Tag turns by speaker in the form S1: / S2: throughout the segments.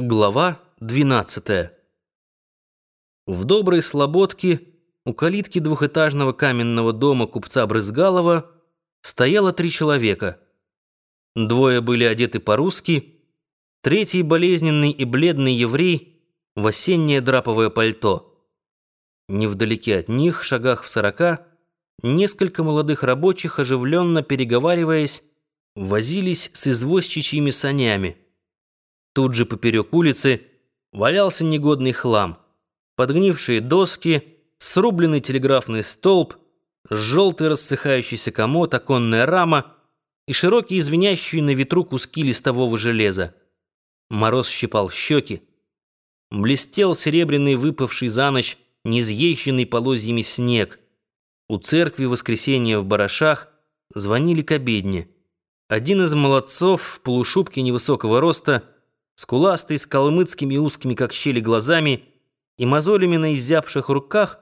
S1: Глава 12. В доброй слободке у калитки двухэтажного каменного дома купца Брызгалова стояло три человека. Двое были одеты по-русски, третий болезненный и бледный еврей в осеннее драповое пальто. Невдалеке от них, шагах в сорока, несколько молодых рабочих, оживленно переговариваясь, возились с извозчичьими санями. Тут же поперек улицы валялся негодный хлам. Подгнившие доски, срубленный телеграфный столб, желтый рассыхающийся комод, оконная рама и широкие звенящие на ветру куски листового железа. Мороз щипал щеки. Блестел серебряный выпавший за ночь неизъезженный полозьями снег. У церкви воскресенья в барашах звонили к обедне. Один из молодцов в полушубке невысокого роста — скуластый, с калмыцкими узкими, как щели, глазами и мозолями на изябших руках,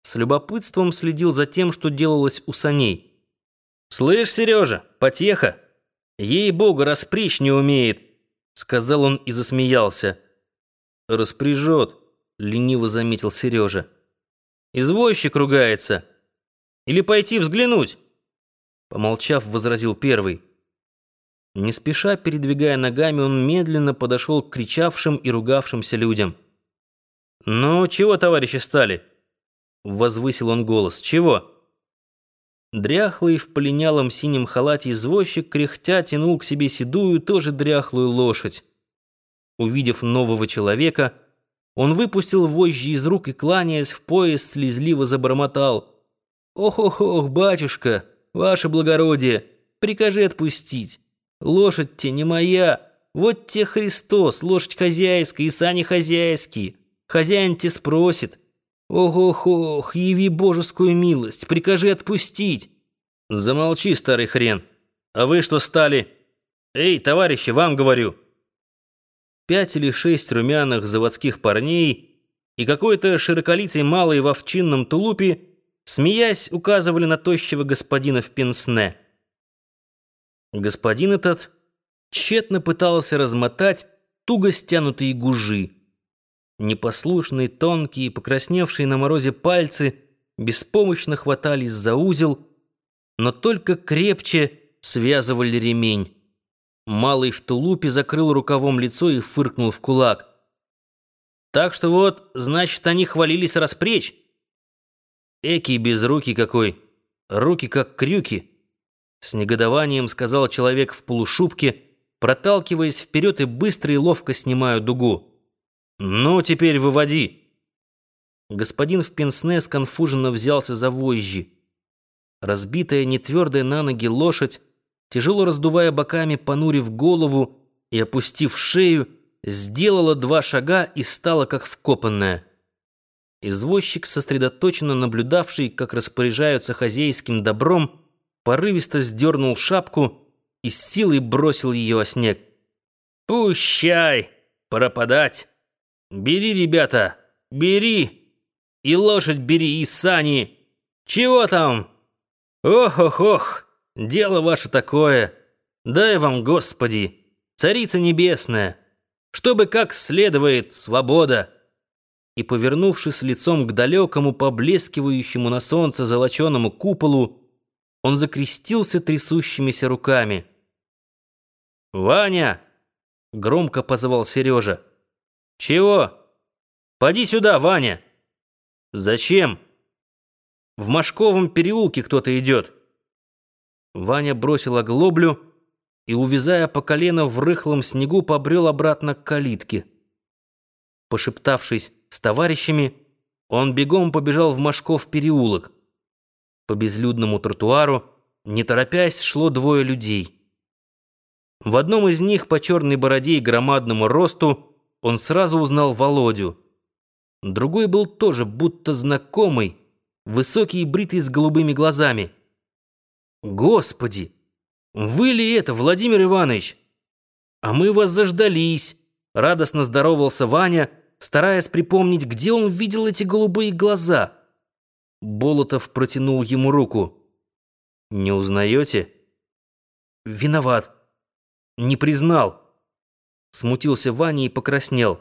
S1: с любопытством следил за тем, что делалось у саней. «Слышь, Сережа, потеха! Ей-богу, распричь не умеет!» — сказал он и засмеялся. «Распряжет», — лениво заметил Сережа. «Извозчик ругается. Или пойти взглянуть?» Помолчав, возразил первый. Не спеша, передвигая ногами, он медленно подошел к кричавшим и ругавшимся людям. «Ну, чего, товарищи, стали?» Возвысил он голос. «Чего?» Дряхлый в полинялом синем халате извозчик, кряхтя, тянул к себе седую, тоже дряхлую лошадь. Увидев нового человека, он выпустил вожжи из рук и, кланяясь в пояс, слезливо забормотал. «Ох-ох-ох, батюшка, ваше благородие, прикажи отпустить». Лошадь-те не моя. Вот те Христос, лошадь хозяйская и сани хозяйские. Хозяин те спросит. Ох-ох-ох, яви божескую милость, прикажи отпустить. Замолчи, старый хрен. А вы что стали? Эй, товарищи, вам говорю. Пять или шесть румяных заводских парней и какой-то широколицый малый в овчинном тулупе, смеясь, указывали на тощего господина в пенсне. Господин этот тщетно пытался размотать туго стянутые гужи. Непослушные, тонкие, покрасневшие на морозе пальцы беспомощно хватались за узел, но только крепче связывали ремень. Малый в тулупе закрыл рукавом лицо и фыркнул в кулак. «Так что вот, значит, они хвалились распречь?» «Экий безрукий какой, руки как крюки». С негодованием сказал человек в полушубке, проталкиваясь вперед и быстро и ловко снимая дугу. «Ну, теперь выводи!» Господин в пенсне сконфуженно взялся за вожжи. Разбитая, нетвердая на ноги лошадь, тяжело раздувая боками, понурив голову и опустив шею, сделала два шага и стала как вкопанная. Извозчик, сосредоточенно наблюдавший, как распоряжаются хозяйским добром, порывисто сдернул шапку и с силой бросил ее о снег. «Пущай! Пропадать! Бери, ребята, бери! И лошадь бери, и сани! Чего там? Ох-ох-ох! Дело ваше такое! Дай вам, Господи! Царица Небесная! Чтобы как следует свобода!» И, повернувшись лицом к далекому, поблескивающему на солнце золоченому куполу, он закрестился трясущимися руками. «Ваня!» — громко позвал Сережа. «Чего? Поди сюда, Ваня!» «Зачем?» «В Машковом переулке кто-то идет». Ваня бросил оглоблю и, увязая по колено в рыхлом снегу, побрел обратно к калитке. Пошептавшись с товарищами, он бегом побежал в Машков переулок. По безлюдному тротуару, не торопясь, шло двое людей. В одном из них по черной бороде и громадному росту он сразу узнал Володю. Другой был тоже будто знакомый, высокий и бритый с голубыми глазами. «Господи! Вы ли это, Владимир Иванович? А мы вас заждались!» Радостно здоровался Ваня, стараясь припомнить, где он видел эти голубые глаза. Болотов протянул ему руку. «Не узнаете?» «Виноват. Не признал. Смутился Ваня и покраснел.